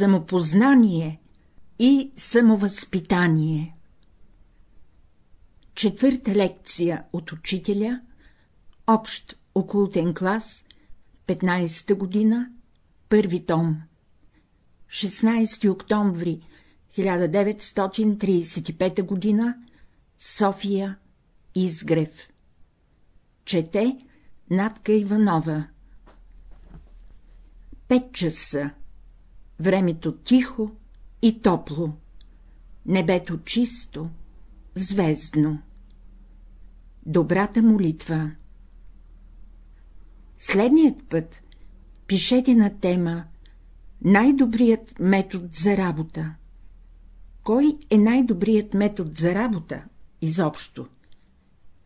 самопознание и самовъзпитание. Четвърта лекция от учителя, общ окултен клас, 15-та година, първи том. 16 октомври 1935 година, София, Изгрев. Чете Натка Иванова. Пет часа. Времето тихо и топло. Небето чисто, звездно. Добрата молитва Следният път пишете на тема Най-добрият метод за работа. Кой е най-добрият метод за работа изобщо?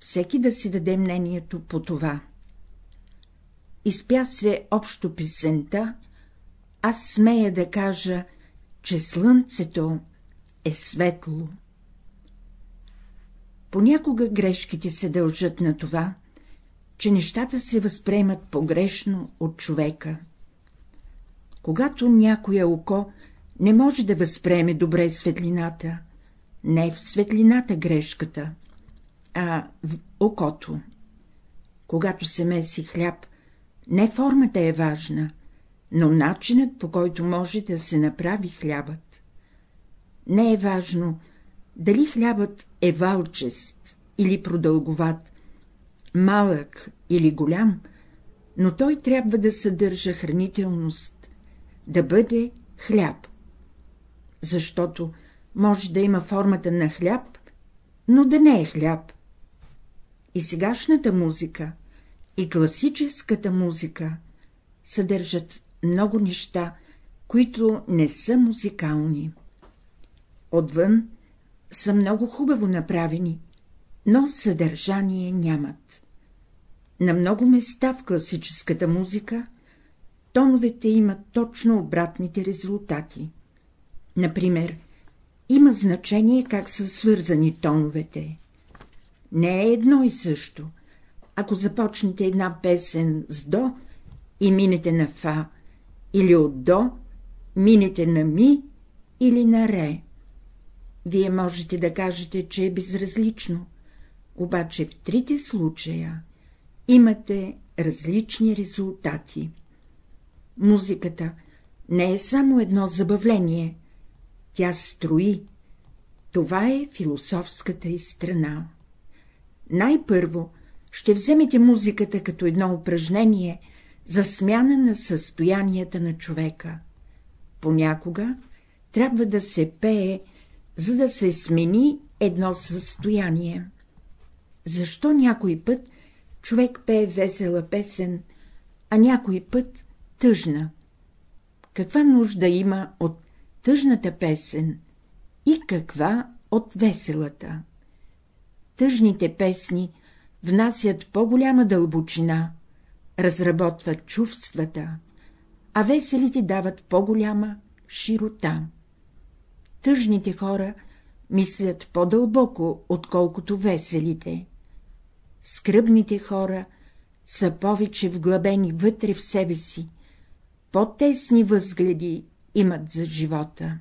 Всеки да си даде мнението по това. Изпя се общо песента, аз смея да кажа, че слънцето е светло. Понякога грешките се дължат на това, че нещата се възприемат погрешно от човека. Когато някоя око не може да възприеме добре светлината, не в светлината грешката, а в окото. Когато се меси хляб, не формата е важна, но начинът, по който може да се направи хлябът. Не е важно, дали хлябът е валчест или продълговат, малък или голям, но той трябва да съдържа хранителност, да бъде хляб. Защото може да има формата на хляб, но да не е хляб. И сегашната музика, и класическата музика съдържат много неща, които не са музикални. Отвън са много хубаво направени, но съдържание нямат. На много места в класическата музика тоновете имат точно обратните резултати. Например, има значение как са свързани тоновете. Не е едно и също. Ако започнете една песен с до и минете на фа, или от до минете на ми или на ре. Вие можете да кажете, че е безразлично, обаче в трите случая имате различни резултати. Музиката не е само едно забавление, тя строи. Това е философската и страна. Най-първо ще вземете музиката като едно упражнение за смяна на състоянията на човека. Понякога трябва да се пее, за да се смени едно състояние. Защо някой път човек пее весела песен, а някой път тъжна? Каква нужда има от тъжната песен и каква от веселата? Тъжните песни внасят по-голяма дълбочина, разработват чувствата, а веселите дават по-голяма широта. Тъжните хора мислят по-дълбоко, отколкото веселите. Скръбните хора са повече вглъбени вътре в себе си, по-тесни възгледи имат за живота.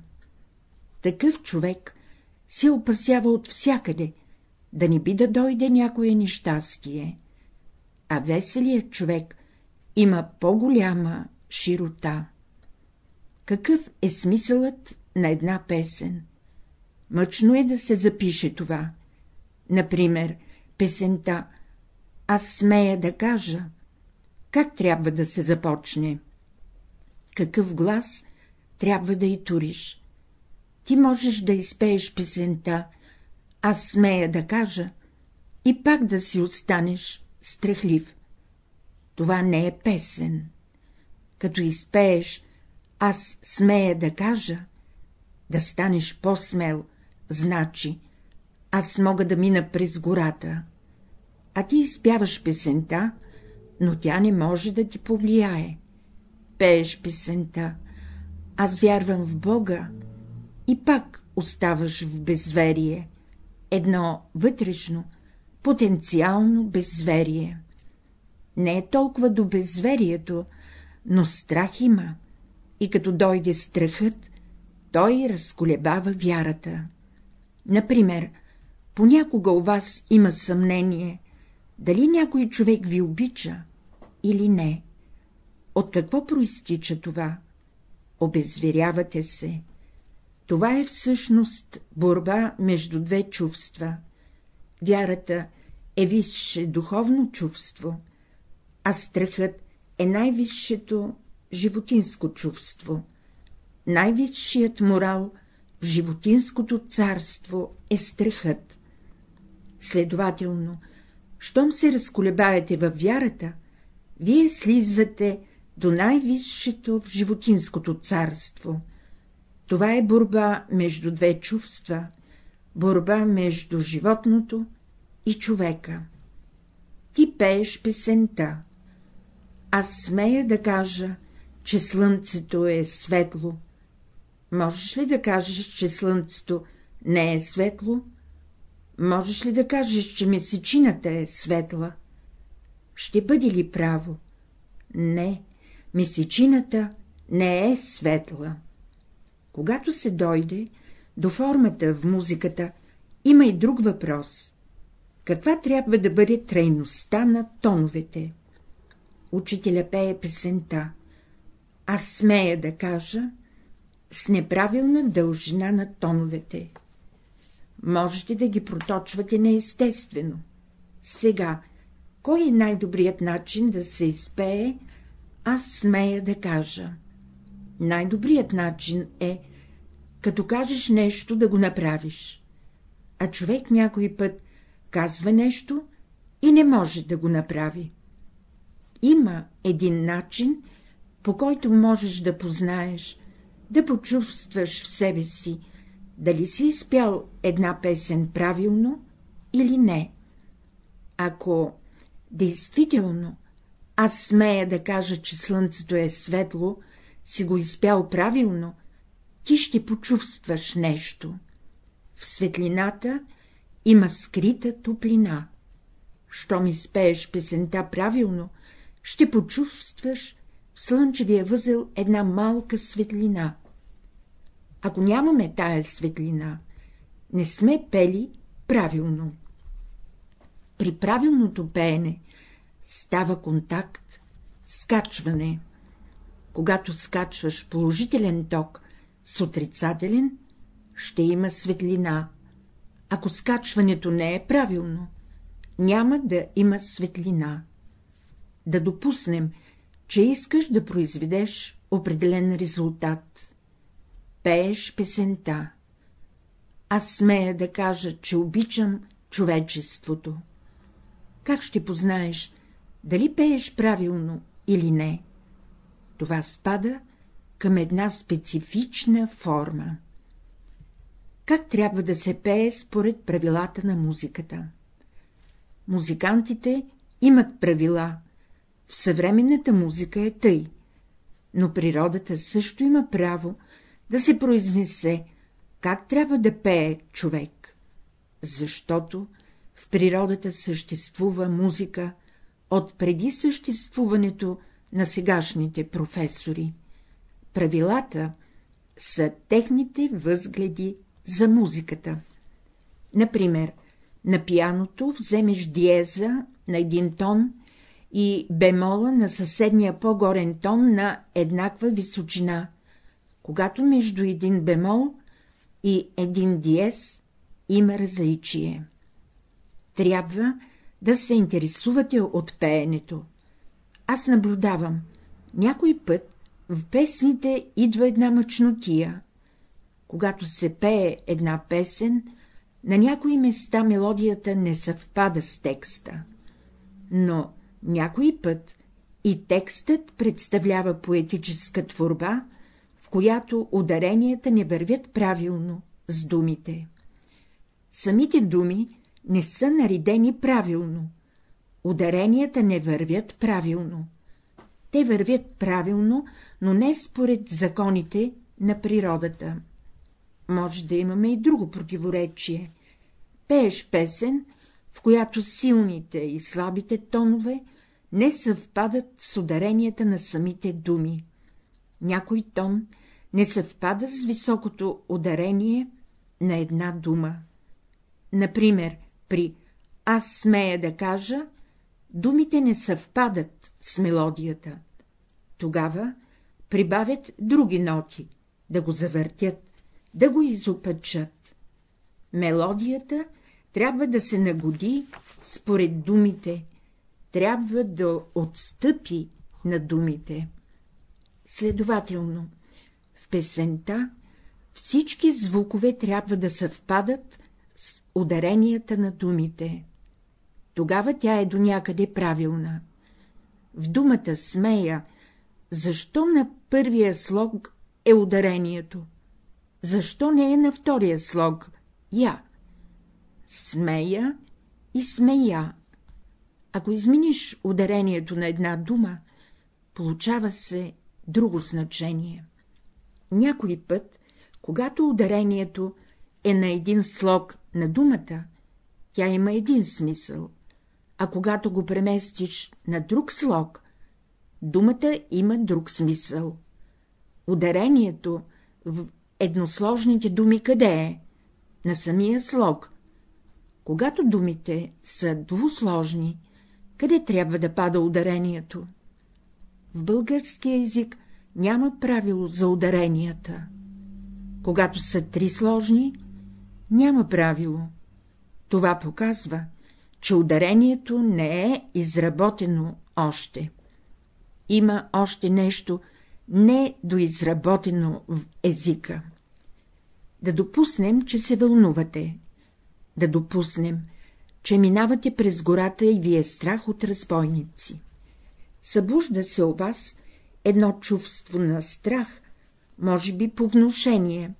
Такъв човек се опасява от всякъде, да не би да дойде някое нещастие, а веселият човек има по-голяма широта. Какъв е смисълът на една песен? Мъчно е да се запише това. Например, песента «Аз смея да кажа» как трябва да се започне? Какъв глас трябва да и туриш? Ти можеш да изпееш песента «Аз смея да кажа» и пак да си останеш страхлив. Това не е песен. Като изпееш «Аз смея да кажа», да станеш по-смел, значи «Аз мога да мина през гората», а ти изпяваш песента, но тя не може да ти повлияе. Пееш песента, аз вярвам в Бога, и пак оставаш в безверие, едно вътрешно, потенциално безверие. Не е толкова до безверието, но страх има, и като дойде страхът, той разколебава вярата. Например, понякога у вас има съмнение, дали някой човек ви обича или не. От какво проистича това? Обезверявате се. Това е всъщност борба между две чувства. Вярата е висше духовно чувство, а страхът е най-висшето животинско чувство. Най-висшият морал в животинското царство е страхът. Следователно, щом се разколебаете във вярата, вие слизате до най-висшето в животинското царство. Това е борба между две чувства, борба между животното и човека. Ти пееш песента. Аз смея да кажа, че слънцето е светло. Можеш ли да кажеш, че слънцето не е светло? Можеш ли да кажеш, че месечината е светла? Ще бъде ли право? Не, месечината не е светла. Когато се дойде до формата в музиката, има и друг въпрос. Каква трябва да бъде трайността на тоновете? Учителя пее песента. Аз смея да кажа с неправилна дължина на тоновете. Можете да ги проточвате неестествено. Сега, кой е най-добрият начин да се изпее, аз смея да кажа. Най-добрият начин е, като кажеш нещо, да го направиш. А човек някой път казва нещо и не може да го направи. Има един начин, по който можеш да познаеш, да почувстваш в себе си, дали си изпял една песен правилно или не. Ако действително аз смея да кажа, че слънцето е светло, си го изпял правилно, ти ще почувстваш нещо. В светлината има скрита топлина. Щом изпееш песента правилно, ще почувстваш в слънчевия възел една малка светлина. Ако нямаме тая светлина, не сме пели правилно. При правилното пеене става контакт, скачване. Когато скачваш положителен ток с отрицателен, ще има светлина. Ако скачването не е правилно, няма да има светлина. Да допуснем, че искаш да произведеш определен резултат. Пееш песента. Аз смея да кажа, че обичам човечеството. Как ще познаеш, дали пееш правилно или не? Това спада към една специфична форма. Как трябва да се пее според правилата на музиката? Музикантите имат правила, в съвременната музика е тъй, но природата също има право да се произнесе, как трябва да пее човек, защото в природата съществува музика от преди съществуването на сегашните професори. Правилата са техните възгледи за музиката. Например, на пияното вземеш диеза на един тон и бемола на съседния по-горен тон на еднаква височина, когато между един бемол и един диез има различие. Трябва да се интересувате от пеенето. Аз наблюдавам, някой път в песните идва една мъчнотия. Когато се пее една песен, на някои места мелодията не съвпада с текста, но някой път и текстът представлява поетическа творба, в която ударенията не вървят правилно с думите. Самите думи не са наредени правилно, ударенията не вървят правилно. Те вървят правилно, но не според законите на природата. Може да имаме и друго противоречие. Пееш песен, в която силните и слабите тонове не съвпадат с ударенията на самите думи. някой тон не съвпада с високото ударение на една дума. Например, при «аз смея да кажа» думите не съвпадат с мелодията. Тогава прибавят други ноти, да го завъртят, да го изопачат. Мелодията трябва да се нагоди според думите, трябва да отстъпи на думите. Следователно, в песента всички звукове трябва да съвпадат с ударенията на думите. Тогава тя е до някъде правилна. В думата смея, защо на първия слог е ударението? Защо не е на втория слог я? Смея и смея. Ако измениш ударението на една дума, получава се друго значение. Някой път, когато ударението е на един слог на думата, тя има един смисъл, а когато го преместиш на друг слог, думата има друг смисъл. Ударението в едносложните думи къде е? На самия слог. Когато думите са двусложни, къде трябва да пада ударението? В българския език няма правило за ударенията. Когато са три сложни, няма правило. Това показва, че ударението не е изработено още. Има още нещо не доизработено в езика. Да допуснем, че се вълнувате. Да допуснем, че минавате през гората и ви е страх от разбойници. Събужда се у вас едно чувство на страх, може би по внушение.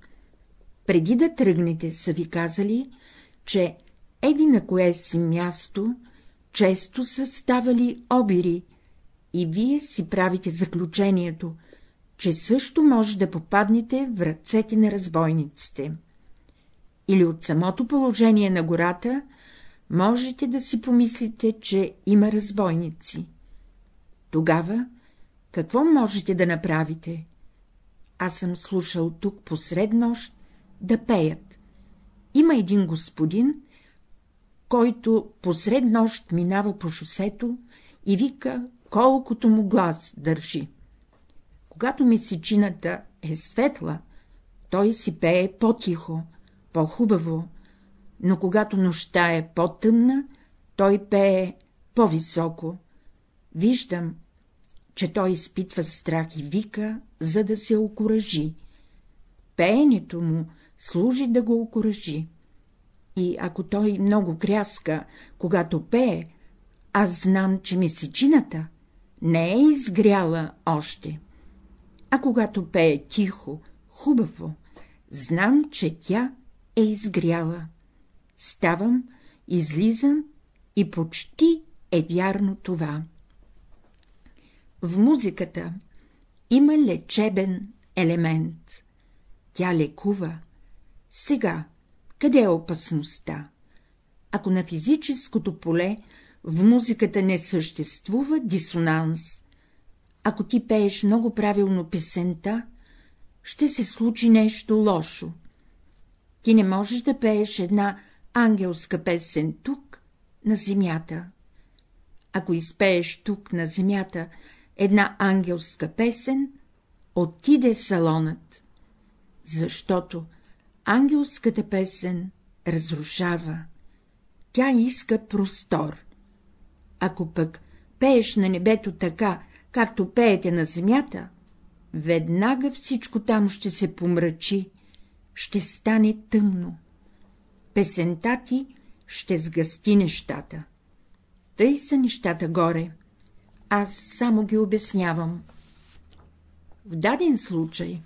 Преди да тръгнете са ви казали, че еди на кое си място често са ставали обири, и вие си правите заключението, че също може да попаднете в ръцете на разбойниците. Или от самото положение на гората можете да си помислите, че има разбойници. Тогава какво можете да направите? Аз съм слушал тук посред нощ да пеят. Има един господин, който посред нощ минава по шосето и вика, колкото му глас държи. Когато месечината е светла, той си пее по-тихо, по-хубаво, но когато нощта е по-тъмна, той пее по-високо. Виждам, че той изпитва страх и вика, за да се окоръжи. Пеенето му служи да го окоръжи. И ако той много кряска, когато пее, аз знам, че месечината не е изгряла още. А когато пее тихо, хубаво, знам, че тя е изгряла. Ставам, излизам и почти е вярно това. В музиката има лечебен елемент. Тя лекува. Сега, къде е опасността? Ако на физическото поле в музиката не съществува дисонанс, ако ти пееш много правилно песента, ще се случи нещо лошо. Ти не можеш да пееш една ангелска песен тук, на земята. Ако изпееш тук, на земята, една ангелска песен, отиде салонът, защото ангелската песен разрушава, тя иска простор. Ако пък пееш на небето така, както пеете на земята, веднага всичко там ще се помрачи, ще стане тъмно. Песента ти ще сгъсти нещата. Тъй са нещата горе аз само ги обяснявам. В даден случай,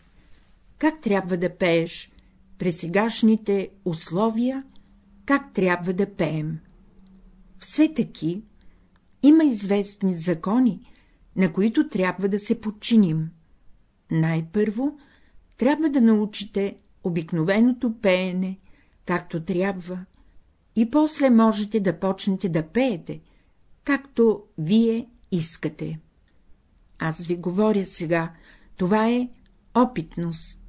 как трябва да пееш при сегашните условия, как трябва да пеем? Все таки има известни закони, на които трябва да се подчиним. Най-първо трябва да научите обикновеното пеене, както трябва, и после можете да почнете да пеете, както вие искате. Аз ви говоря сега, Това е опитност.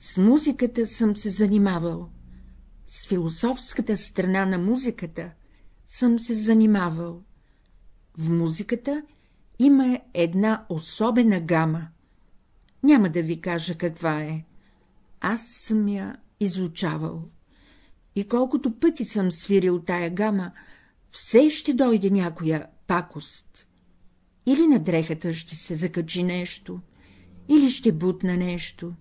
С музиката съм се занимавал, с философската страна на музиката съм се занимавал. В музиката има една особена гама. Няма да ви кажа каква е. Аз съм я изучавал. И колкото пъти съм свирил тая гама, все ще дойде някоя пакост. Или на дрехата ще се закачи нещо, или ще бутна нещо,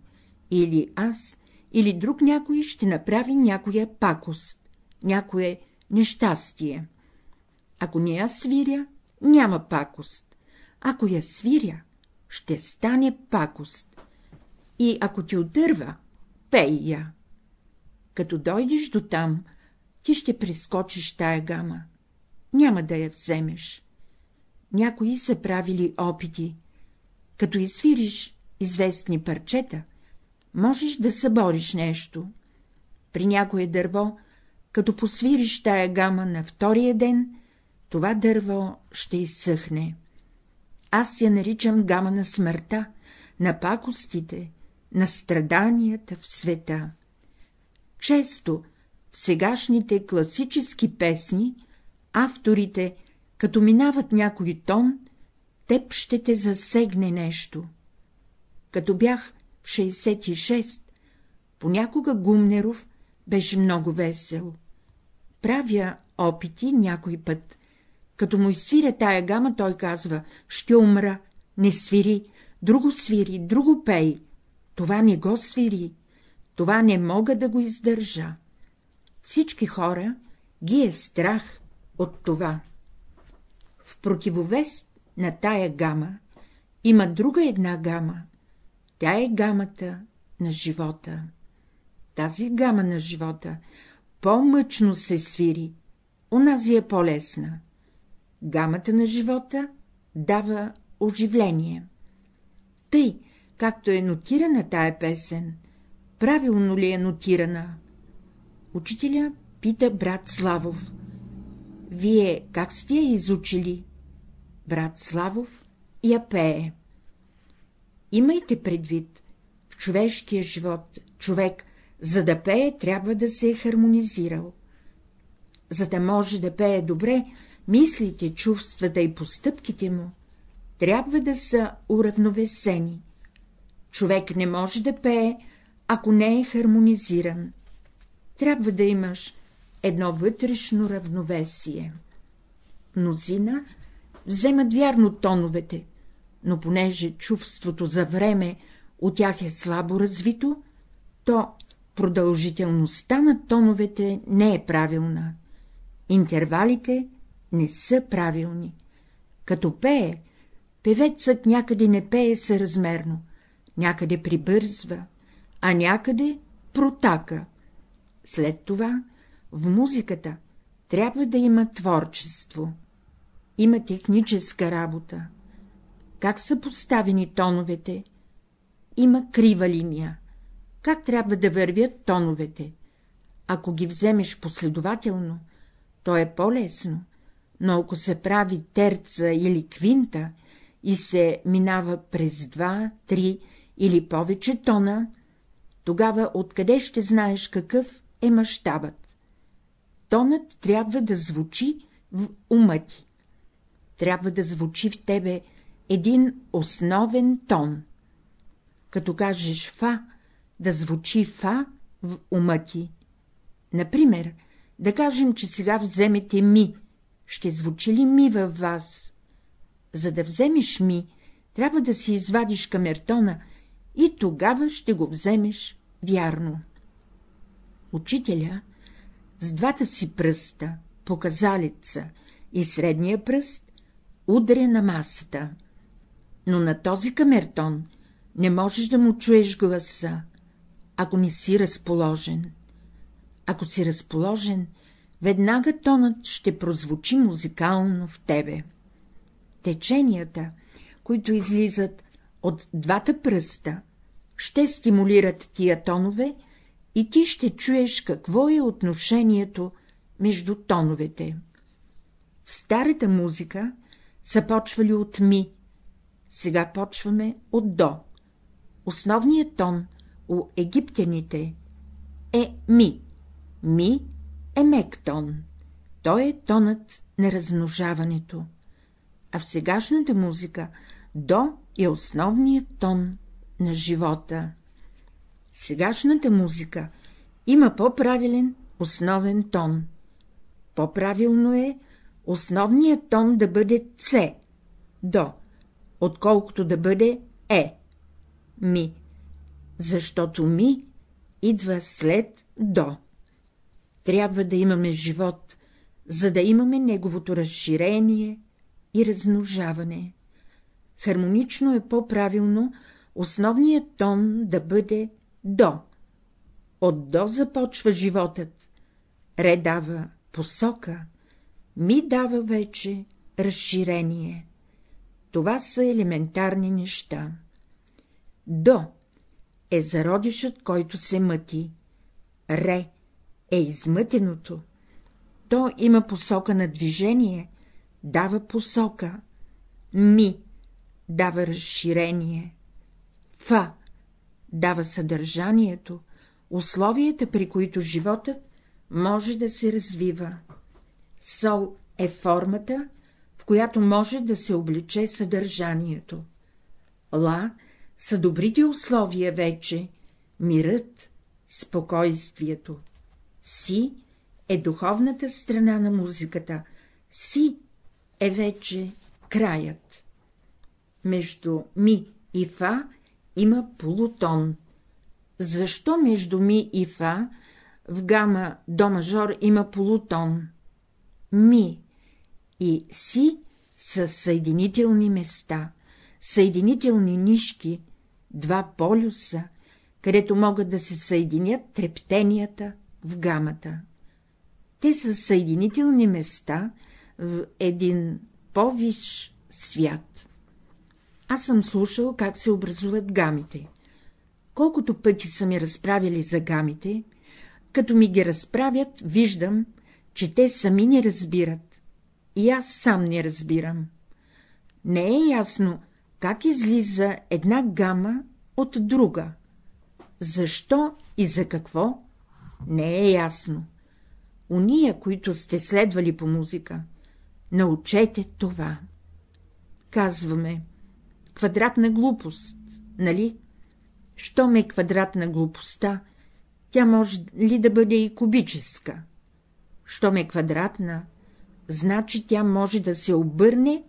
или аз, или друг някой ще направи някоя пакост, някое нещастие. Ако не я свиря, няма пакост. Ако я свиря, ще стане пакост. И ако ти отърва, пей я. Като дойдеш до там, ти ще прескочиш тая гама. Няма да я вземеш. Някои са правили опити. Като изсвириш известни парчета, можеш да събориш нещо. При някое дърво, като посвириш тая гама на втория ден, това дърво ще изсъхне. Аз я наричам гама на смъртта, на пакостите, на страданията в света. Често в сегашните класически песни авторите, като минават някой тон, теб ще те засегне нещо. Като бях в 66, понякога Гумнеров беше много весел. Правя опити някой път. Като му изсвиря тая гама, той казва — ще умра, не свири, друго свири, друго пей. Това не го свири, това не мога да го издържа. Всички хора ги е страх от това. В противовес на тая гама има друга една гама. Тя е гамата на живота. Тази гама на живота по-мъчно се свири, унази е по-лесна. Гамата на живота дава оживление. Тъй, както е нотирана тая песен, правилно ли е нотирана? Учителя пита брат Славов. Вие как сте я изучили? Брат Славов я пее. Имайте предвид, в човешкия живот човек, за да пее, трябва да се е хармонизирал. За да може да пее добре, мислите, чувствата и постъпките му трябва да са уравновесени. Човек не може да пее, ако не е хармонизиран. Трябва да имаш едно вътрешно равновесие. Мнозина вземат вярно тоновете, но понеже чувството за време от тях е слабо развито, то продължителността на тоновете не е правилна. Интервалите не са правилни. Като пее, певецът някъде не пее съразмерно, някъде прибързва, а някъде протака. След това в музиката трябва да има творчество. Има техническа работа. Как са поставени тоновете? Има крива линия. Как трябва да вървят тоновете? Ако ги вземеш последователно, то е по-лесно, но ако се прави терца или квинта и се минава през два, три или повече тона, тогава откъде ще знаеш какъв е мащабът? Тонът трябва да звучи в ума ти. Трябва да звучи в тебе един основен тон. Като кажеш фа, да звучи фа в ума ти. Например, да кажем, че сега вземете ми, ще звучи ли ми във вас? За да вземеш ми, трябва да си извадиш камертона и тогава ще го вземеш вярно. Учителя с двата си пръста, показалица и средния пръст, удря на масата. Но на този камертон не можеш да му чуеш гласа, ако не си разположен. Ако си разположен, веднага тонът ще прозвучи музикално в тебе. Теченията, които излизат от двата пръста, ще стимулират тия тонове и ти ще чуеш какво е отношението между тоновете. В старата музика са почвали от ми, сега почваме от до. основният тон у египтяните е ми. Ми е мек тон. Той е тонът на размножаването. А в сегашната музика до е основният тон на живота. Сегашната музика има по-правилен основен тон. По-правилно е основният тон да бъде С, до, отколкото да бъде Е, ми, защото ми идва след до. Трябва да имаме живот, за да имаме неговото разширение и размножаване. Хармонично е по-правилно основният тон да бъде до. От до започва животът. Ре дава посока, ми дава вече разширение. Това са елементарни неща. До е зародишът, който се мъти. Ре е измътеното. То има посока на движение, дава посока. Ми дава разширение. Фа дава съдържанието, условията, при които животът може да се развива. Сол е формата, в която може да се обличе съдържанието. Ла са добрите условия вече, мирът, спокойствието. Си е духовната страна на музиката, си е вече краят. Между ми и фа има полутон. Защо между ми и фа в гама до мажор има полутон? Ми и си са съединителни места, съединителни нишки, два полюса, където могат да се съединят трептенията в гамата. Те са съединителни места в един по-висш свят. Аз съм слушал как се образуват гамите. Колкото пъти са ми разправили за гамите, като ми ги разправят, виждам, че те сами не разбират. И аз сам не разбирам. Не е ясно, как излиза една гама от друга. Защо и за какво, не е ясно. Уния, които сте следвали по музика, научете това. Казваме, квадратна глупост, нали? Щом е квадратна глупостта, тя може ли да бъде и кубическа? Щом е квадратна, значи тя може да се обърне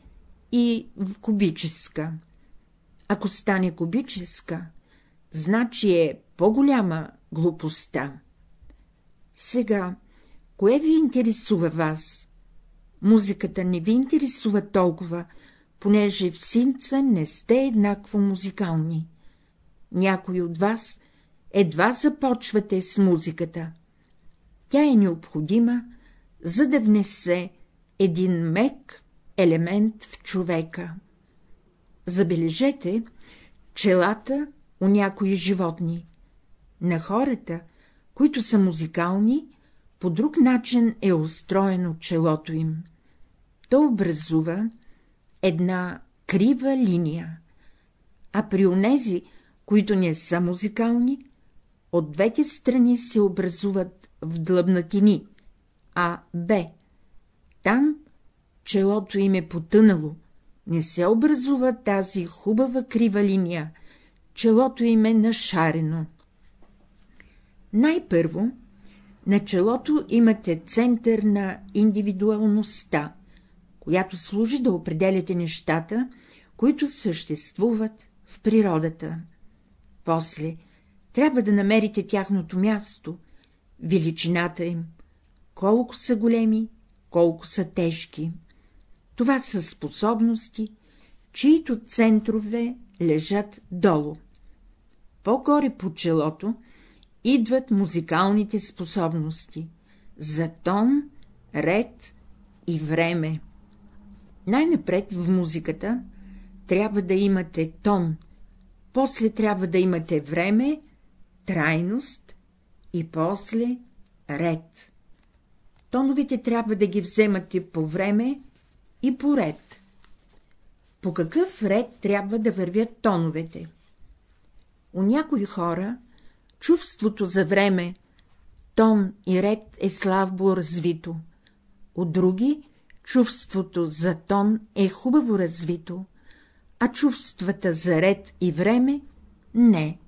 и в кубическа. Ако стане кубическа, значи е по-голяма глупостта. Сега, кое ви интересува вас? Музиката не ви интересува толкова, понеже в синца не сте еднакво музикални. Някой от вас едва започвате с музиката. Тя е необходима, за да внесе един мек елемент в човека. Забележете челата у някои животни. На хората, които са музикални, по друг начин е устроено челото им. То образува една крива линия, а при онези, които не са музикални, от двете страни се образуват в длъбнатини, а Б. Там челото им е потънало, не се образува тази хубава крива линия, челото им е нашарено. Най-първо, на челото имате център на индивидуалността, която служи да определяте нещата, които съществуват в природата. После трябва да намерите тяхното място, величината им, колко са големи, колко са тежки. Това са способности, чието центрове лежат долу. По-горе по челото идват музикалните способности за тон, ред и време. Най-напред в музиката трябва да имате тон, после трябва да имате време, трайност и после ред. Тоновете трябва да ги вземате по време и по ред. По какъв ред трябва да вървят тоновете? У някои хора чувството за време, тон и ред е слабо развито, от други чувството за тон е хубаво развито, а чувствата за ред и време — не.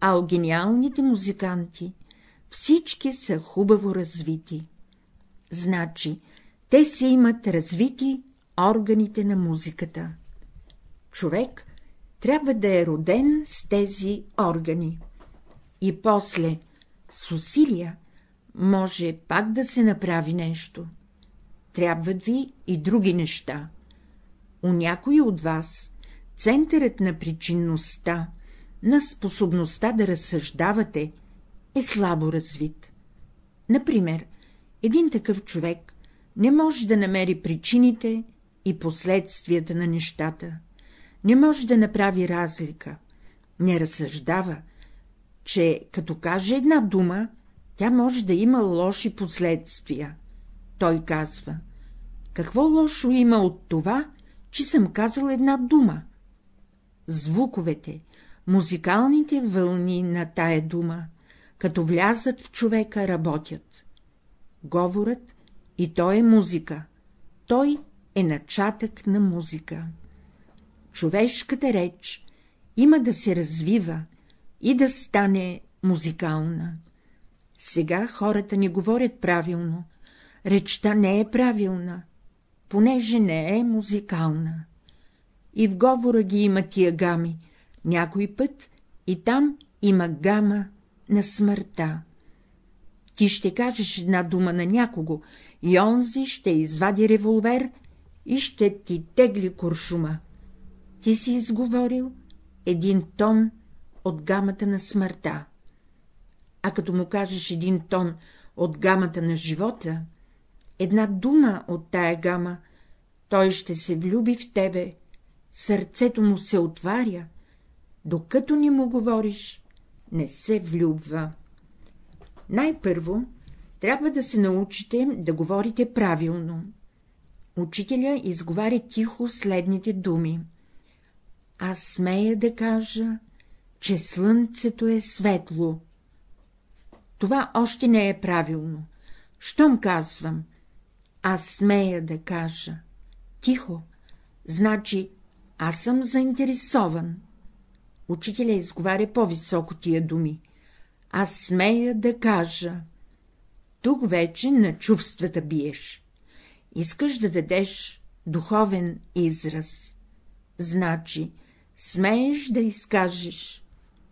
А у гениалните музиканти всички са хубаво развити. Значи, те си имат развити органите на музиката. Човек трябва да е роден с тези органи. И после, с усилия, може пак да се направи нещо. Трябват ви и други неща. У някои от вас центърът на причинността, на способността да разсъждавате, е слабо развит. Например, един такъв човек не може да намери причините и последствията на нещата, не може да направи разлика, не разсъждава, че като каже една дума, тя може да има лоши последствия. Той казва, какво лошо има от това, че съм казал една дума? Звуковете, музикалните вълни на тая дума, като влязат в човека, работят. Говорът и той е музика, той е начатък на музика. Човешката реч има да се развива и да стане музикална. Сега хората не говорят правилно, речта не е правилна, понеже не е музикална. И в говора ги има тия гами, някой път и там има гама на смъртта. Ти ще кажеш една дума на някого, и онзи ще извади револвер и ще ти тегли куршума. Ти си изговорил един тон от гамата на смъртта. А като му кажеш един тон от гамата на живота, една дума от тая гама, той ще се влюби в тебе, сърцето му се отваря, докато не му говориш, не се влюбва. Най-първо трябва да се научите да говорите правилно. Учителя изговаря тихо следните думи. Аз смея да кажа, че слънцето е светло. Това още не е правилно. Щом казвам, аз смея да кажа, тихо, значи аз съм заинтересован. Учителя изговаря по-високо тия думи. Аз смея да кажа. Тук вече на чувствата биеш. Искаш да дадеш духовен израз. Значи, смееш да изкажеш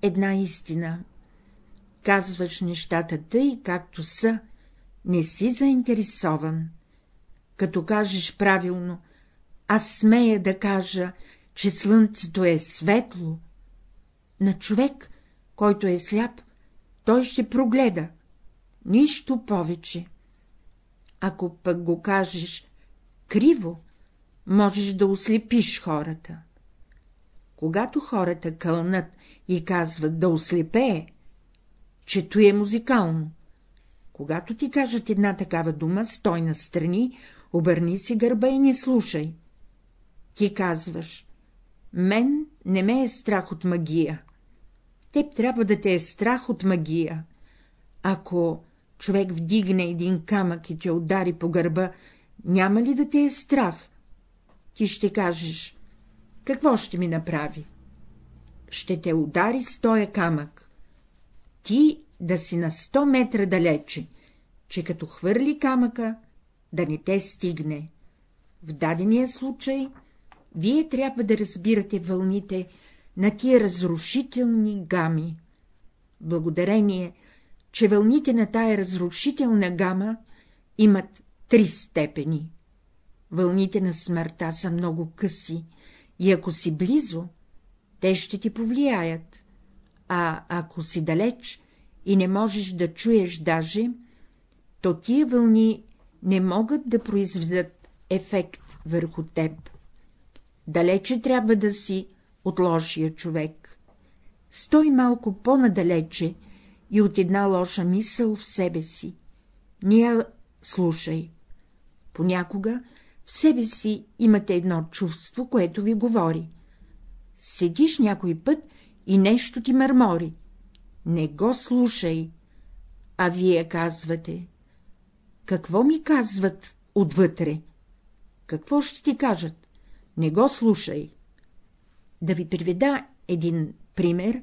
една истина. Казваш нещата тъй, както са, не си заинтересован. Като кажеш правилно, аз смея да кажа, че слънцето е светло, на човек, който е сляп, той ще прогледа, нищо повече. Ако пък го кажеш криво, можеш да ослепиш хората. Когато хората кълнат и казват да ослепее, че то е музикално. Когато ти кажат една такава дума, стой на страни, обърни си гърба и не слушай. Ти казваш, мен не ме е страх от магия. Теб трябва да те е страх от магия. Ако човек вдигне един камък и те удари по гърба, няма ли да те е страх? Ти ще кажеш, какво ще ми направи? Ще те удари с тоя камък. Ти да си на сто метра далече, че като хвърли камъка, да не те стигне. В дадения случай вие трябва да разбирате вълните на тия разрушителни гами. Благодарение, че вълните на тая разрушителна гама имат три степени. Вълните на смъртта са много къси и ако си близо, те ще ти повлияят, а ако си далеч и не можеш да чуеш даже, то тия вълни не могат да произведат ефект върху теб. Далече трябва да си от лошия човек. Стой малко по-надалече и от една лоша мисъл в себе си. Ния слушай. Понякога в себе си имате едно чувство, което ви говори. Седиш някой път и нещо ти мърмори. Не го слушай. А вие казвате. Какво ми казват отвътре? Какво ще ти кажат? Не го слушай. Да ви приведа един пример,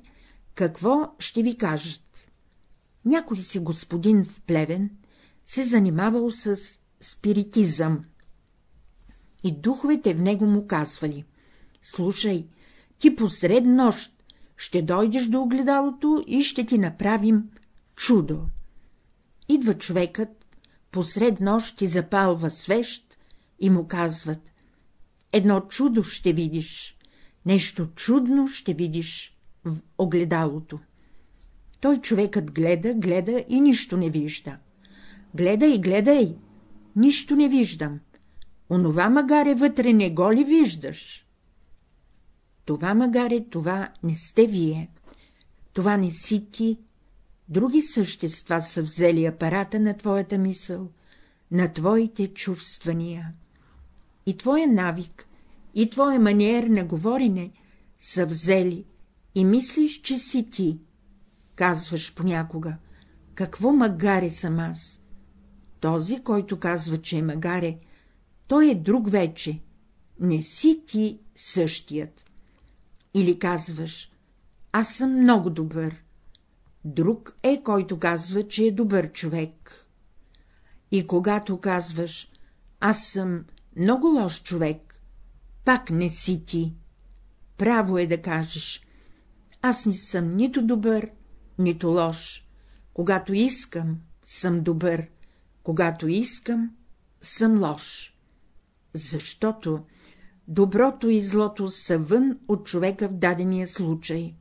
какво ще ви кажат. Някой си господин в Плевен се занимавал с спиритизъм. И духовете в него му казвали — слушай, ти посред нощ ще дойдеш до огледалото и ще ти направим чудо. Идва човекът, посред нощ ти запалва свещ и му казват — едно чудо ще видиш, нещо чудно ще видиш в огледалото. Той човекът гледа, гледа и нищо не вижда. Гледай, гледай, нищо не виждам. Онова магаре вътре не го ли виждаш? Това магаре, това не сте вие. Това не си ти. Други същества са взели апарата на твоята мисъл, на твоите чувствания. И твоя навик, и твоя маниер на говорене са взели и мислиш, че си ти. Казваш понякога, какво магаре съм аз? Този, който казва, че е магаре, той е друг вече, не си ти същият. Или казваш, аз съм много добър. Друг е, който казва, че е добър човек. И когато казваш, аз съм много лош човек, пак не си ти. Право е да кажеш, аз не съм нито добър, нито лош. Когато искам, съм добър, когато искам, съм лош. Защото доброто и злото са вън от човека в дадения случай.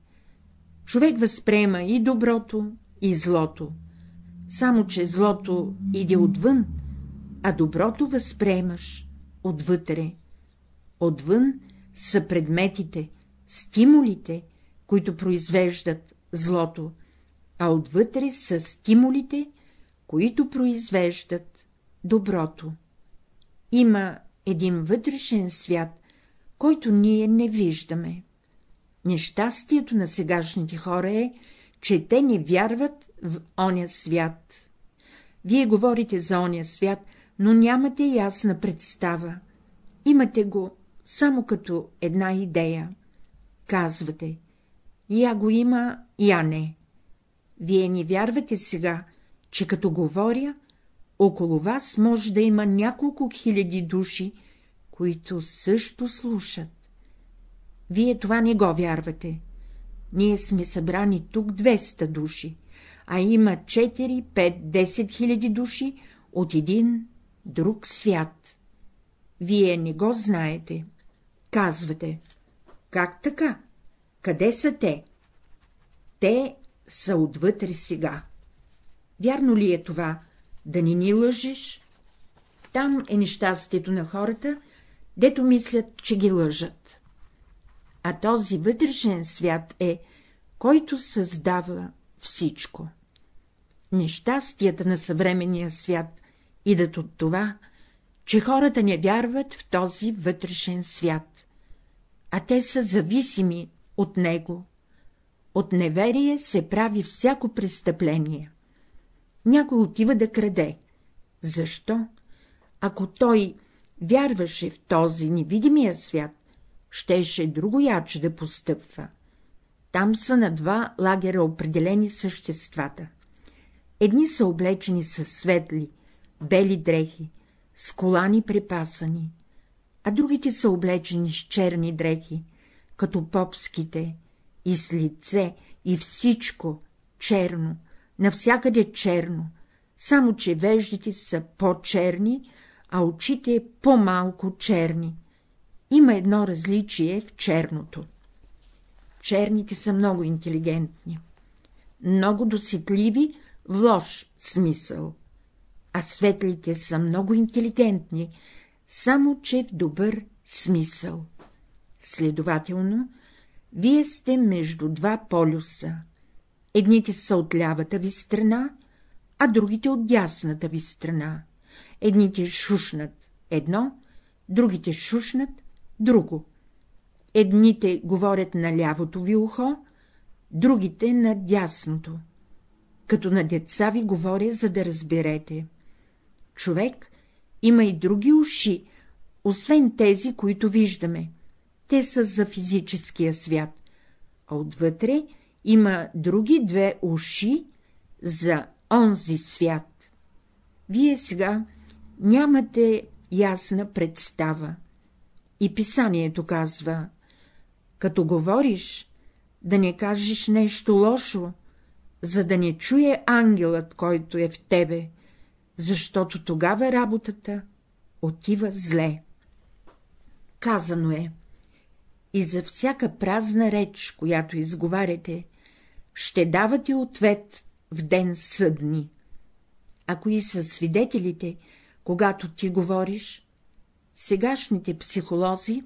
Човек възприема и доброто, и злото, само че злото иде отвън, а доброто възприемаш отвътре. Отвън са предметите, стимулите, които произвеждат злото, а отвътре са стимулите, които произвеждат доброто. Има един вътрешен свят, който ние не виждаме. Нещастието на сегашните хора е, че те не вярват в оня свят. Вие говорите за оня свят, но нямате ясна представа. Имате го само като една идея. Казвате, я го има, я не. Вие не вярвате сега, че като говоря, около вас може да има няколко хиляди души, които също слушат. Вие това не го вярвате. Ние сме събрани тук 200 души, а има 4, 5, 10 хиляди души от един друг свят. Вие не го знаете. Казвате. Как така? Къде са те? Те са отвътре сега. Вярно ли е това, да не ни лъжиш? Там е нещастието на хората, дето мислят, че ги лъжат. А този вътрешен свят е, който създава всичко. Нещастията на съвременния свят идат от това, че хората не вярват в този вътрешен свят, а те са зависими от него. От неверие се прави всяко престъпление. Някой отива да краде. Защо? Ако той вярваше в този невидимия свят, щеше друго яче да постъпва. Там са на два лагера определени съществата. Едни са облечени с светли, бели дрехи, с колани припасани, а другите са облечени с черни дрехи, като попските, и с лице, и всичко черно, навсякъде черно, само че веждите са по-черни, а очите по-малко черни. Има едно различие в черното. Черните са много интелигентни, много досетливи в лош смисъл, а светлите са много интелигентни, само че в добър смисъл. Следователно, вие сте между два полюса. Едните са от лявата ви страна, а другите от дясната ви страна. Едните шушнат едно, другите шушнат друго. Едните говорят на лявото ви ухо, другите на дясното. Като на деца ви говоря, за да разберете. Човек има и други уши, освен тези, които виждаме. Те са за физическия свят, а отвътре има други две уши за онзи свят. Вие сега нямате ясна представа. И писанието казва, като говориш, да не кажеш нещо лошо, за да не чуе ангелът, който е в тебе, защото тогава работата отива зле. Казано е, и за всяка празна реч, която изговаряте, ще давате ответ в ден съдни. А кои са свидетелите, когато ти говориш? Сегашните психолози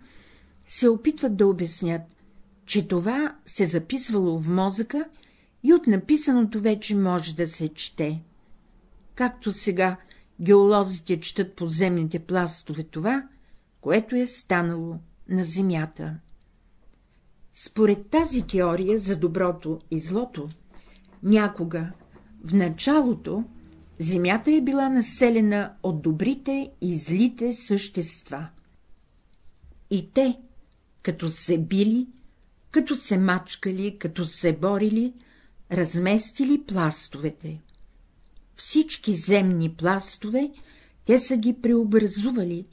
се опитват да обяснят, че това се записвало в мозъка и от написаното вече може да се чете. Както сега геолозите четат подземните пластове това, което е станало на земята. Според тази теория за доброто и злото, някога, в началото, земята е била населена от добрите и злите същества. И те, като се били, като се мачкали, като се борили, разместили пластовете. Всички земни пластове те са ги преобразували,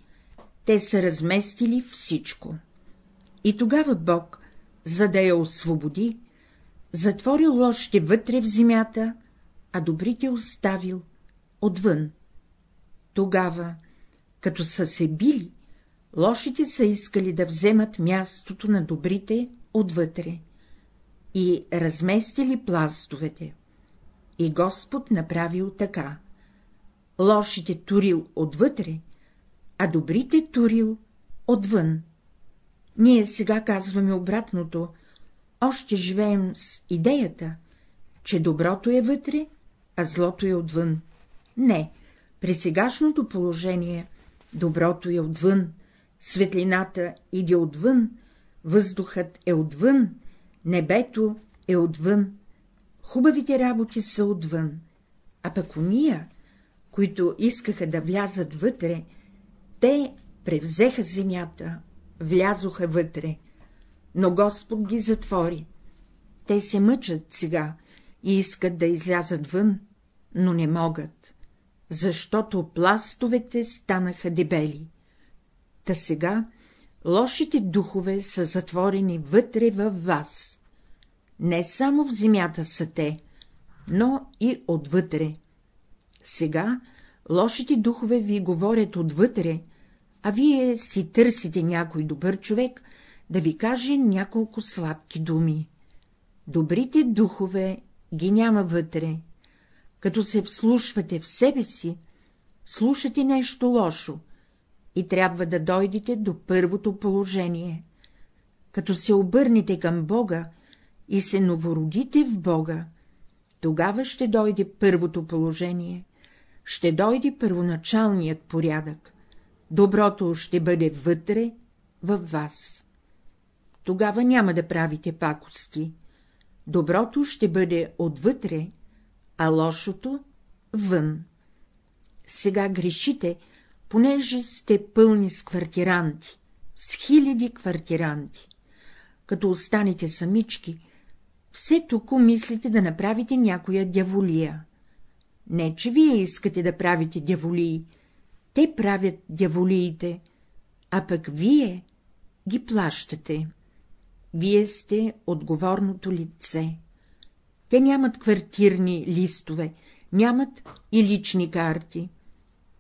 те са разместили всичко. И тогава Бог, за да я освободи, затворил лошите вътре в земята, а добрите оставил отвън. Тогава, като са се били, лошите са искали да вземат мястото на добрите отвътре и разместили пластовете. И Господ направил така. Лошите турил отвътре, а добрите турил отвън. Ние сега казваме обратното, още живеем с идеята, че доброто е вътре, а злото е отвън. Не, при сегашното положение доброто е отвън, светлината иде отвън, въздухът е отвън, небето е отвън, хубавите работи са отвън, а пък уния, които искаха да влязат вътре, те превзеха земята, влязоха вътре, но Господ ги затвори. Те се мъчат сега и искат да излязат вън, но не могат, защото пластовете станаха дебели. Та сега лошите духове са затворени вътре във вас. Не само в земята са те, но и отвътре. Сега лошите духове ви говорят отвътре, а вие си търсите някой добър човек да ви каже няколко сладки думи. Добрите духове ги няма вътре. Като се вслушвате в себе си, слушате нещо лошо и трябва да дойдете до първото положение. Като се обърнете към Бога и се новородите в Бога, тогава ще дойде първото положение, ще дойде първоначалният порядък, доброто ще бъде вътре във вас. Тогава няма да правите пакости, доброто ще бъде отвътре, а лошото — вън. Сега грешите, понеже сте пълни с квартиранти, с хиляди квартиранти. Като останете самички, все тук мислите да направите някоя дяволия. Не, че вие искате да правите дяволии, те правят дяволиите, а пък вие ги плащате. Вие сте отговорното лице. Те нямат квартирни листове, нямат и лични карти.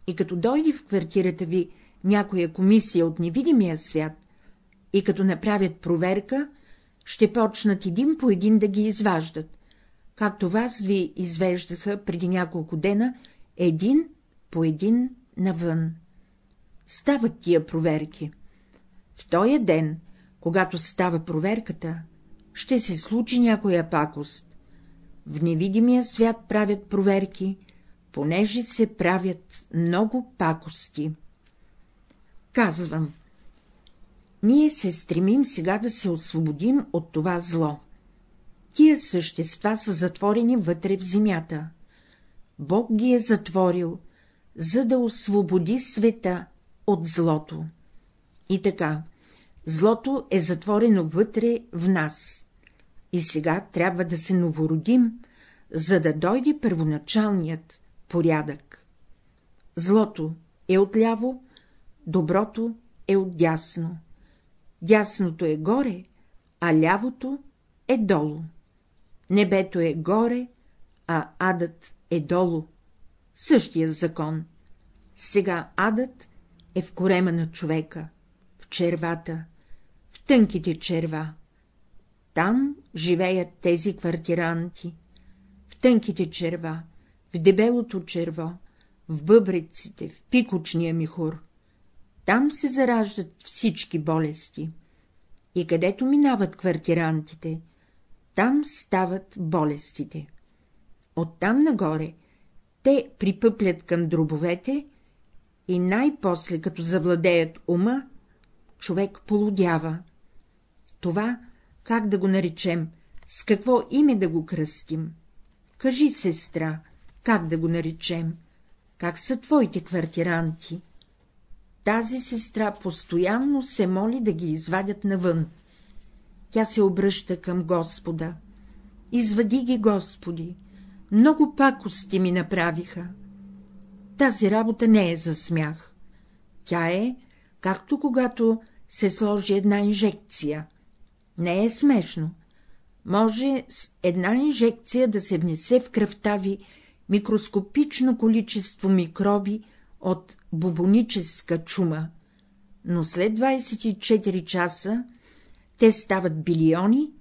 И като дойде в квартирата ви някоя комисия от невидимия свят, и като направят проверка, ще почнат един по един да ги изваждат, както вас ви извеждаха преди няколко дена, един по един навън. Стават тия проверки. В този ден, когато става проверката, ще се случи някоя пакост. В невидимия свят правят проверки, понеже се правят много пакости. Казвам, ние се стремим сега да се освободим от това зло. Тия същества са затворени вътре в земята. Бог ги е затворил, за да освободи света от злото. И така, злото е затворено вътре в нас. И сега трябва да се новородим, за да дойде първоначалният порядък. Злото е отляво, доброто е отдясно. Дясното е горе, а лявото е долу. Небето е горе, а адът е долу. Същия закон. Сега адът е в корема на човека, в червата, в тънките черва. Там живеят тези квартиранти, в тънките черва, в дебелото черво, в бъбреците, в пикочния михур. Там се зараждат всички болести. И където минават квартирантите, там стават болестите. Оттам нагоре те припъплят към дробовете и най-после, като завладеят ума, човек полудява. Това, как да го наречем, с какво име да го кръстим? Кажи, сестра, как да го наречем? Как са твоите квартиранти? Тази сестра постоянно се моли да ги извадят навън. Тя се обръща към Господа. Извади ги, Господи, много пакости ми направиха. Тази работа не е за смях. Тя е, както когато се сложи една инжекция. Не е смешно. Може с една инжекция да се внесе в кръвта ви микроскопично количество микроби от бубоническа чума, но след 24 часа те стават билиони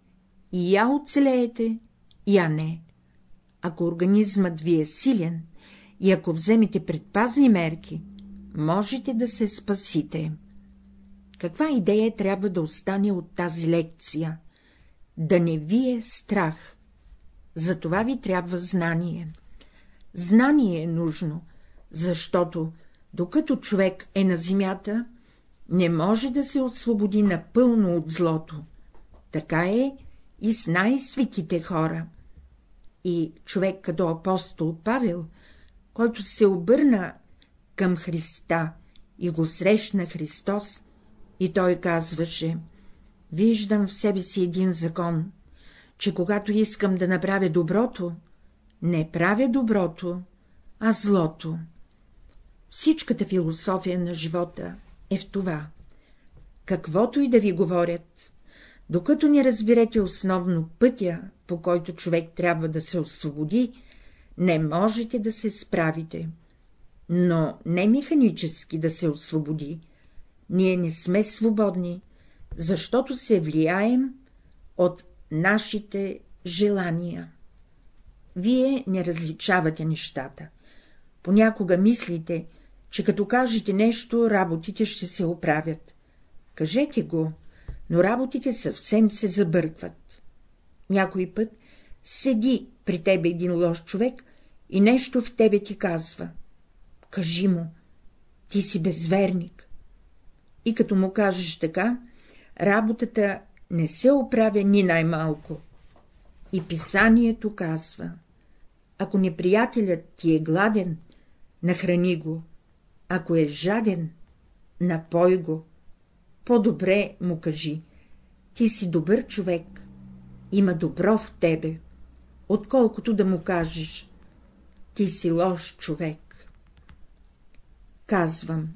и я оцелеете, я не. Ако организмът ви е силен и ако вземете предпазни мерки, можете да се спасите. Каква идея трябва да остане от тази лекция? Да не ви е страх. За това ви трябва знание. Знание е нужно, защото, докато човек е на земята, не може да се освободи напълно от злото. Така е и с най-светите хора. И човек като апостол Павел, който се обърна към Христа и го срещна Христос, и той казваше — виждам в себе си един закон, че когато искам да направя доброто, не правя доброто, а злото. Всичката философия на живота е в това. Каквото и да ви говорят, докато не разберете основно пътя, по който човек трябва да се освободи, не можете да се справите. Но не механически да се освободи. Ние не сме свободни, защото се влияем от нашите желания. Вие не различавате нещата. Понякога мислите, че като кажете нещо, работите ще се оправят. Кажете го, но работите съвсем се забъркват. Някой път седи при тебе един лош човек и нещо в тебе ти казва. Кажи му, ти си безверник. И като му кажеш така, работата не се оправя ни най-малко. И писанието казва, ако неприятелят ти е гладен, нахрани го, ако е жаден, напой го, по-добре му кажи, ти си добър човек, има добро в тебе, отколкото да му кажеш, ти си лош човек. Казвам,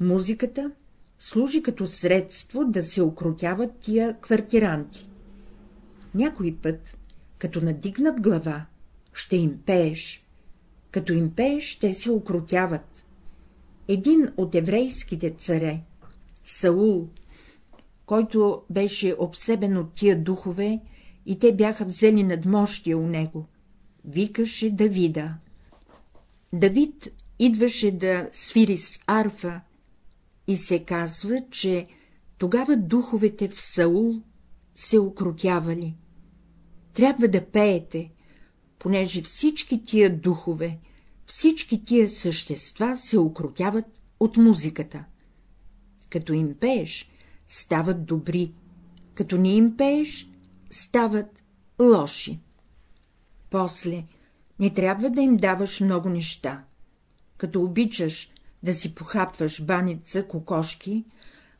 музиката служи като средство да се окрутяват тия квартиранти. Някой път, като надигнат глава, ще им пееш, като им пееш, те се окрутяват. Един от еврейските царе, Саул, който беше обсебен от тия духове, и те бяха взели надмощия у него, викаше Давида. Давид идваше да свири с арфа и се казва, че тогава духовете в Саул се окрутявали. Трябва да пеете, понеже всички тия духове, всички тия същества се окрутяват от музиката. Като им пееш, стават добри, като не им пееш, стават лоши. После не трябва да им даваш много неща. Като обичаш да си похапваш баница, кокошки,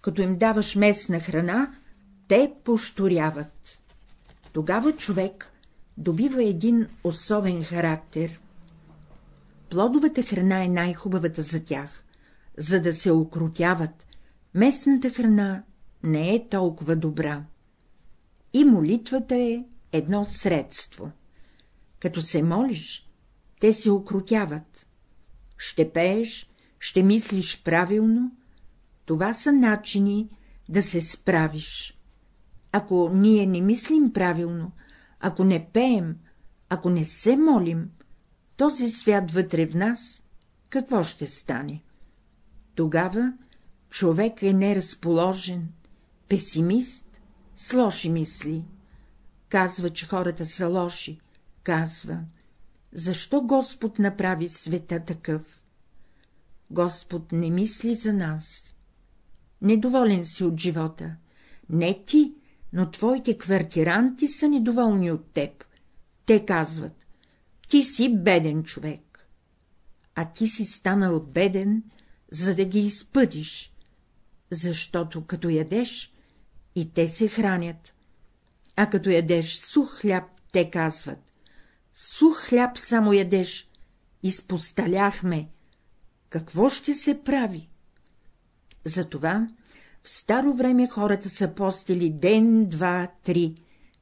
като им даваш местна храна, те пошторяват. Тогава човек добива един особен характер. Плодовата храна е най-хубавата за тях, за да се окрутяват. Местната храна не е толкова добра. И молитвата е едно средство. Като се молиш, те се окрутяват. Ще пееш, ще мислиш правилно, това са начини да се справиш. Ако ние не мислим правилно, ако не пеем, ако не се молим, този свят вътре в нас, какво ще стане? Тогава човек е неразположен, песимист, с лоши мисли. Казва, че хората са лоши, казва, защо Господ направи света такъв? Господ не мисли за нас. Недоволен си от живота. Не ти, но твоите квартиранти са недоволни от теб. Те казват, ти си беден човек. А ти си станал беден, за да ги изпъдиш, защото като ядеш, и те се хранят. А като ядеш сух хляб, те казват, сух хляб само ядеш, изпосталяхме, какво ще се прави? Затова в старо време хората са постили ден, два, три,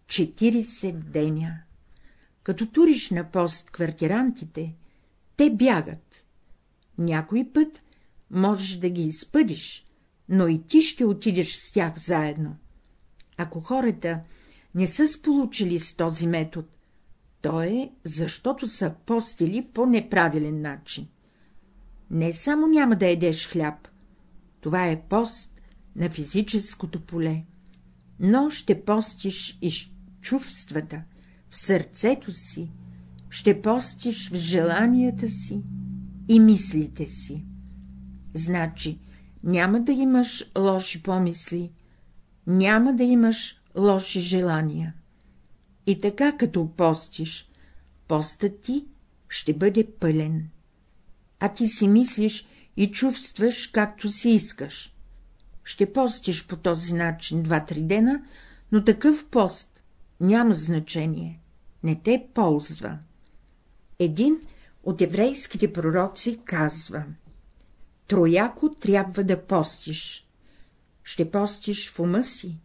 40 деня. Като туриш на пост квартирантите, те бягат. Някой път можеш да ги изпъдиш, но и ти ще отидеш с тях заедно. Ако хората не са сполучили с този метод, то е, защото са постили по неправилен начин. Не само няма да едеш хляб, това е пост на физическото поле, но ще постиш и чувствата, в сърцето си, ще постиш в желанията си и мислите си. Значи, няма да имаш лоши помисли, няма да имаш лоши желания. И така, като постиш, постът ти ще бъде пълен. А ти си мислиш и чувстваш, както си искаш. Ще постиш по този начин два-три дена, но такъв пост няма значение, не те ползва. Един от еврейските пророци казва — трояко трябва да постиш. Ще постиш в ума си,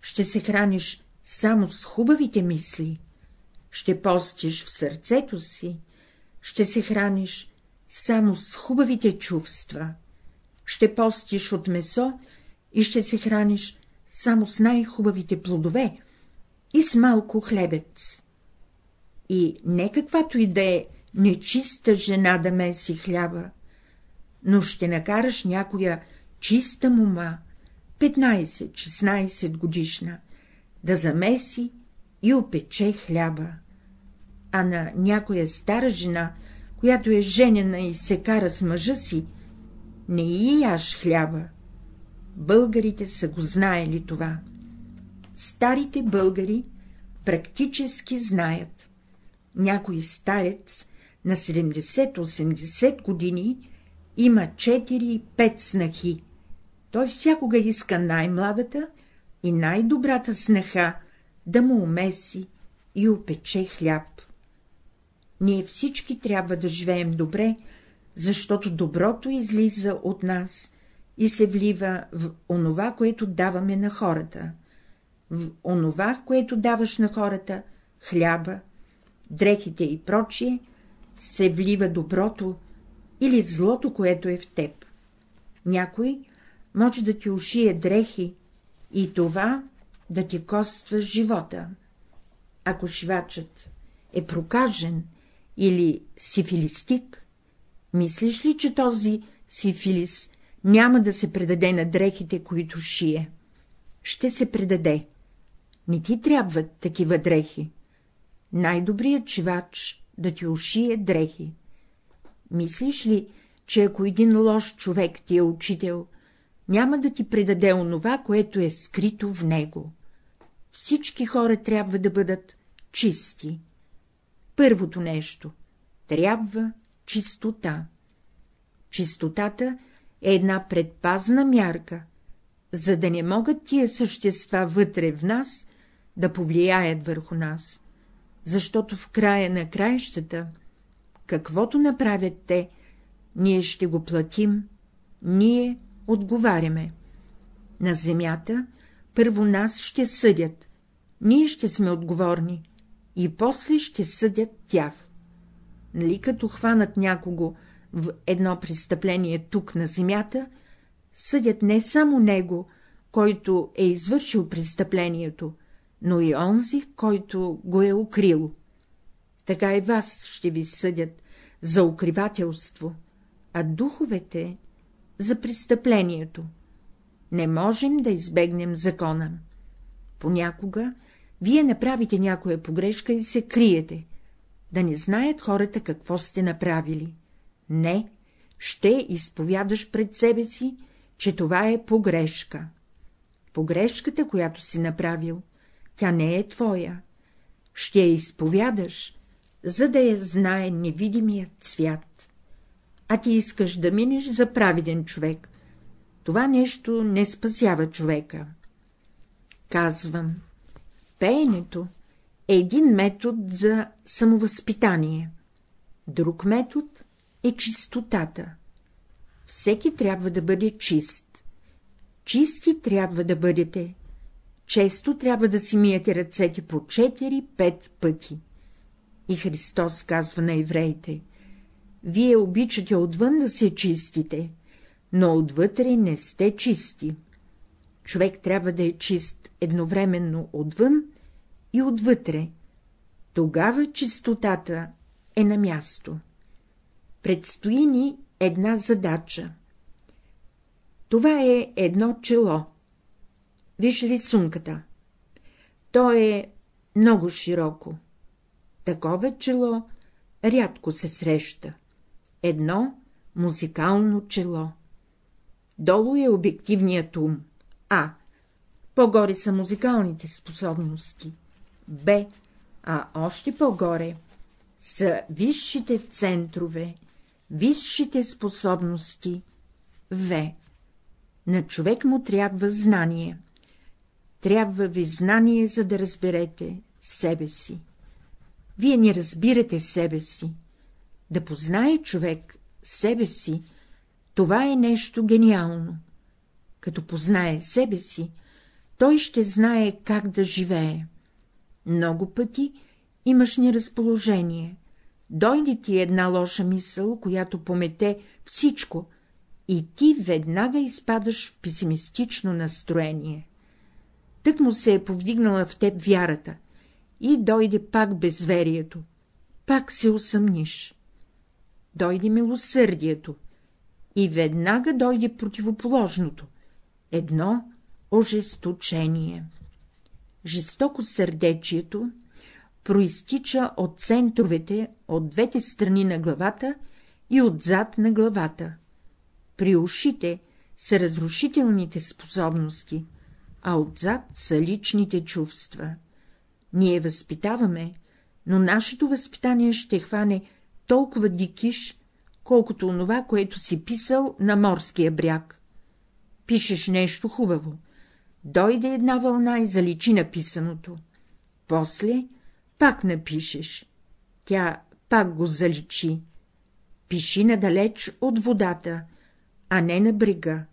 ще се храниш само с хубавите мисли, ще постиш в сърцето си, ще се храниш само с хубавите чувства, ще постиш от месо и ще се храниш само с най-хубавите плодове и с малко хлебец. И не каквато и да е нечиста жена да меси хляба, но ще накараш някоя чиста мума, 15-16 годишна, да замеси и опече хляба, а на някоя стара жена, която е женена и се кара с мъжа си, не и яш хляба. Българите са го знаели това. Старите българи практически знаят. Някой старец на 70-80 години има 4-5 снахи. Той всякога иска най-младата и най-добрата снаха да му умеси и опече хляб. Ние всички трябва да живеем добре, защото доброто излиза от нас и се влива в онова, което даваме на хората. В онова, което даваш на хората, хляба, дрехите и прочие, се влива доброто или злото, което е в теб. Някой може да ти ушие дрехи и това да ти коства живота. Ако шивачът е прокажен или сифилистик, мислиш ли, че този сифилис няма да се предаде на дрехите, които шие? Ще се предаде. Не ти трябват такива дрехи. Най-добрият чивач да ти ушие дрехи. Мислиш ли, че ако един лош човек ти е учител, няма да ти предаде онова, което е скрито в него? Всички хора трябва да бъдат чисти. Първото нещо — трябва чистота. Чистотата е една предпазна мярка, за да не могат тия същества вътре в нас да повлияят върху нас, защото в края на краищата, каквото направят те, ние ще го платим, ние отговаряме. На земята първо нас ще съдят, ние ще сме отговорни и после ще съдят тях. Нали като хванат някого в едно престъпление тук на земята, съдят не само него, който е извършил престъплението, но и онзи, който го е укрил. Така и вас ще ви съдят за укривателство, а духовете — за престъплението. Не можем да избегнем закона. Понякога вие направите някоя погрешка и се криете, да не знаят хората какво сте направили. Не, ще изповядаш пред себе си, че това е погрешка. Погрешката, която си направил, тя не е твоя. Ще я изповядаш, за да я знае невидимият свят. А ти искаш да минеш за праведен човек. Това нещо не спасява човека. Казвам, пеенето е един метод за самовъзпитание, друг метод е чистотата. Всеки трябва да бъде чист. Чисти трябва да бъдете. Често трябва да си миете ръцете по 4-5 пъти. И Христос казва на евреите, вие обичате отвън да се чистите, но отвътре не сте чисти. Човек трябва да е чист едновременно отвън и отвътре. Тогава чистотата е на място. Предстои ни една задача. Това е едно чело. Виж рисунката. То е много широко. Такова чело рядко се среща. Едно музикално чело. Долу е обективният ум. А. По-горе са музикалните способности. Б. А още по-горе са висшите центрове, висшите способности. В. На човек му трябва знание. Трябва ви знание, за да разберете себе си. Вие не разбирате себе си. Да познае човек себе си, това е нещо гениално. Като познае себе си, той ще знае как да живее. Много пъти имаш неразположение, дойде ти една лоша мисъл, която помете всичко, и ти веднага изпадаш в песимистично настроение. Тък му се е повдигнала в теб вярата, и дойде пак безверието, пак се усъмниш. Дойде милосърдието, и веднага дойде противоположното — едно ожесточение. Жестоко сърдечието проистича от центровете от двете страни на главата и отзад на главата. При ушите са разрушителните способности, а отзад са личните чувства. Ние възпитаваме, но нашето възпитание ще хване толкова дикиш, колкото онова, което си писал на морския бряг. Пишеш нещо хубаво, дойде една вълна и заличи написаното. После пак напишеш, тя пак го заличи. Пиши надалеч от водата, а не на брега.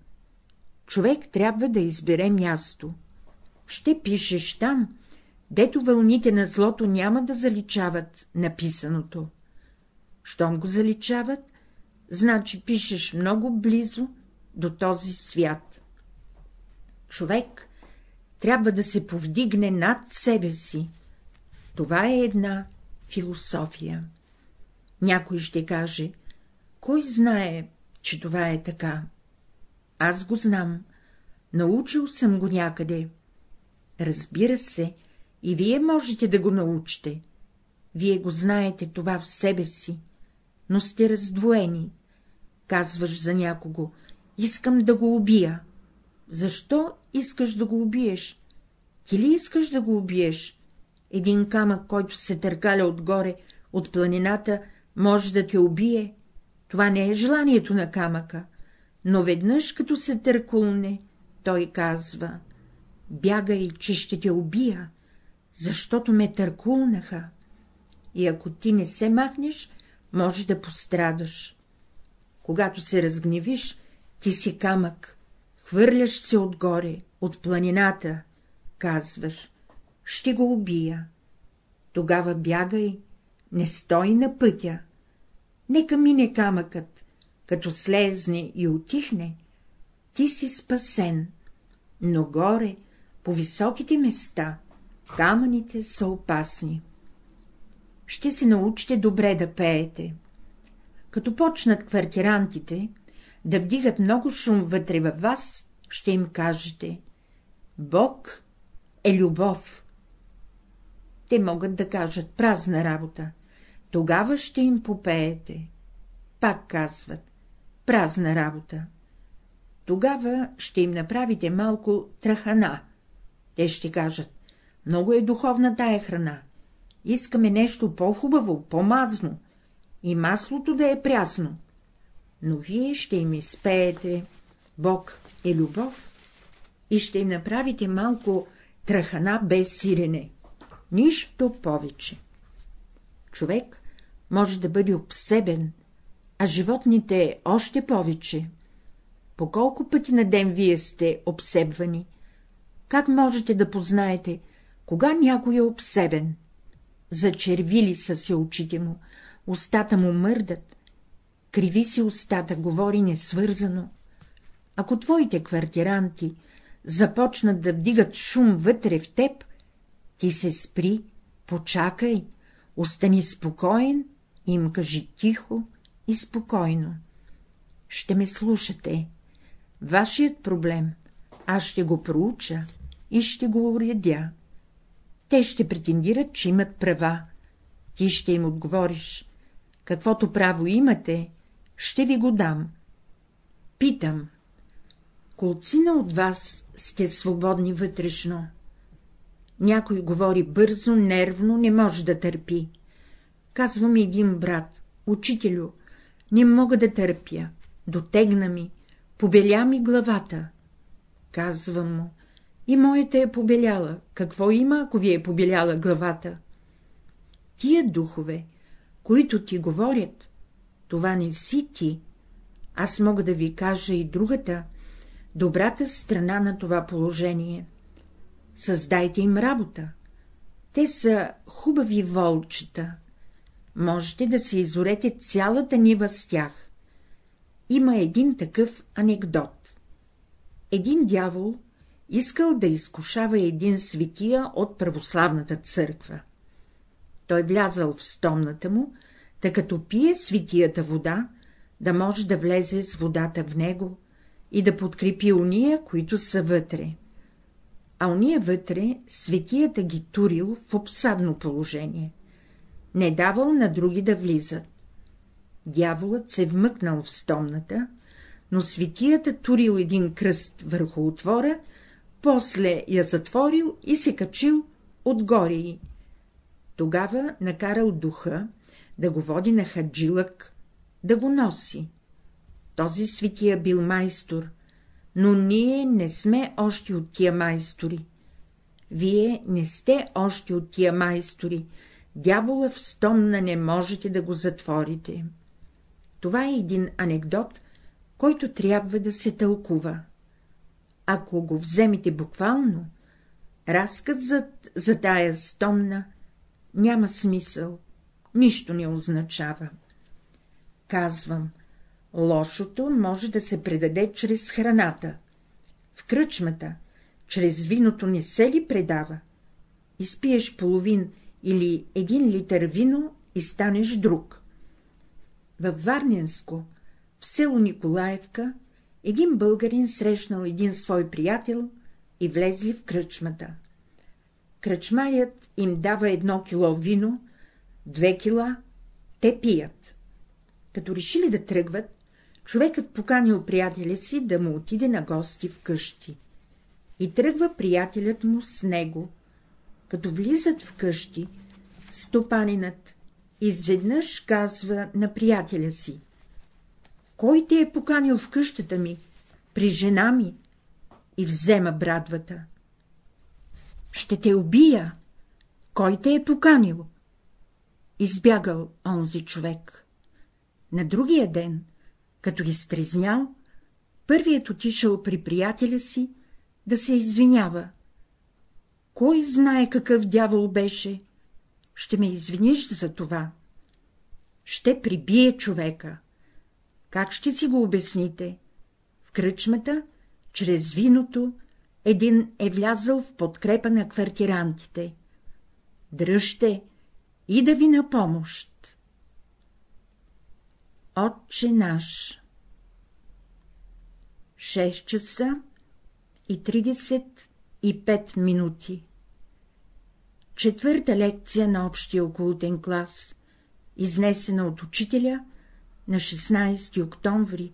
Човек трябва да избере място. Ще пишеш там, дето вълните на злото няма да заличават написаното. Щом го заличават, значи пишеш много близо до този свят. Човек трябва да се повдигне над себе си. Това е една философия. Някой ще каже, кой знае, че това е така? Аз го знам, научил съм го някъде. Разбира се, и вие можете да го научите. Вие го знаете това в себе си, но сте раздвоени. Казваш за някого, искам да го убия. Защо искаш да го убиеш? Ти ли искаш да го убиеш? Един камък, който се търкаля отгоре, от планината, може да те убие. Това не е желанието на камъка, но веднъж, като се търкулне, той казва — бягай, че ще те убия, защото ме търкулнаха. И ако ти не се махнеш, може да пострадаш. Когато се разгневиш, ти си камък, хвърляш се отгоре, от планината, казваш, ще го убия. Тогава бягай, не стой на пътя. Нека мине камъкът, като слезне и отихне, ти си спасен, но горе, по високите места, камъните са опасни. Ще се научите добре да пеете. Като почнат квартирантите да вдигат много шум вътре във вас, ще им кажете — Бог е любов. Те могат да кажат празна работа, тогава ще им попеете. Пак казват — празна работа. Тогава ще им направите малко трахана. Те ще кажат — много е духовна тая храна, искаме нещо по-хубаво, по-мазно, и маслото да е прясно. Но вие ще им изпеете Бог е любов и ще им направите малко трахана без сирене. Нищо повече. Човек може да бъде обсебен, а животните още повече. По колко пъти на ден вие сте обсебвани? Как можете да познаете, кога някой е обсебен? Зачервили са се очите му, устата му мърдат, криви си устата, говори несвързано. Ако твоите квартиранти започнат да вдигат шум вътре в теб, ти се спри, почакай, остани спокоен и им кажи тихо и спокойно. Ще ме слушате. Вашият проблем аз ще го проуча и ще го уредя. Те ще претендират, че имат права. Ти ще им отговориш. Каквото право имате, ще ви го дам. Питам. Колцина от вас сте свободни вътрешно. Някой говори бързо, нервно, не може да търпи. Казва ми един брат, учителю, не мога да търпя, дотегна ми, побеля ми главата. Казвам му, и моята е побеляла, какво има, ако ви е побеляла главата? Тия духове, които ти говорят, това не си ти, аз мога да ви кажа и другата, добрата страна на това положение. Създайте им работа. Те са хубави волчета. Можете да се изорете цялата нива с тях. Има един такъв анекдот. Един дявол искал да изкушава един светия от православната църква. Той влязал в стомната му, тъй като пие светията вода, да може да влезе с водата в него и да подкрепи уния, които са вътре. А уния вътре светията ги турил в обсадно положение. Не давал на други да влизат. Дяволът се вмъкнал в стомната, но светията турил един кръст върху отвора, после я затворил и се качил отгоре й. Тогава накарал духа да го води на хаджилък, да го носи. Този светия бил майстор, но ние не сме още от тия майстори. Вие не сте още от тия майстори, дявола в стомна не можете да го затворите. Това е един анекдот, който трябва да се тълкува. Ако го вземете буквално, разказът за тая стомна няма смисъл, нищо не означава. Казвам, лошото може да се предаде чрез храната. В кръчмата, чрез виното не се ли предава? Изпиеш половин или един литър вино и станеш друг. Във Варненско, в село Николаевка, един българин срещнал един свой приятел и влезли в кръчмата. Кръчмаят им дава едно кило вино, две кила, те пият. Като решили да тръгват, човекът поканил приятеля си да му отиде на гости в къщи. И тръгва приятелят му с него. Като влизат в къщи, стопанинът изведнъж казва на приятеля си — кой те е поканил в къщата ми, при жена ми, и взема брадвата. Ще те убия. Кой те е поканил? Избягал онзи човек. На другия ден, като ги стрезнял, първият отишъл при приятеля си да се извинява. Кой знае какъв дявол беше? Ще ме извиниш за това. Ще прибие човека. Как ще си го обясните? В кръчмата, чрез виното, един е влязъл в подкрепа на квартирантите. Дръжте и да ви на помощ. Отче наш 6 часа и 35 минути Четвърта лекция на общия окултен клас, изнесена от учителя на 16 октомври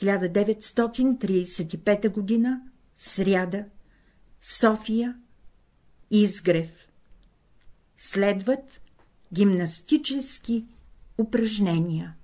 1935 г. сряда, София, Изгрев. Следват гимнастически упражнения.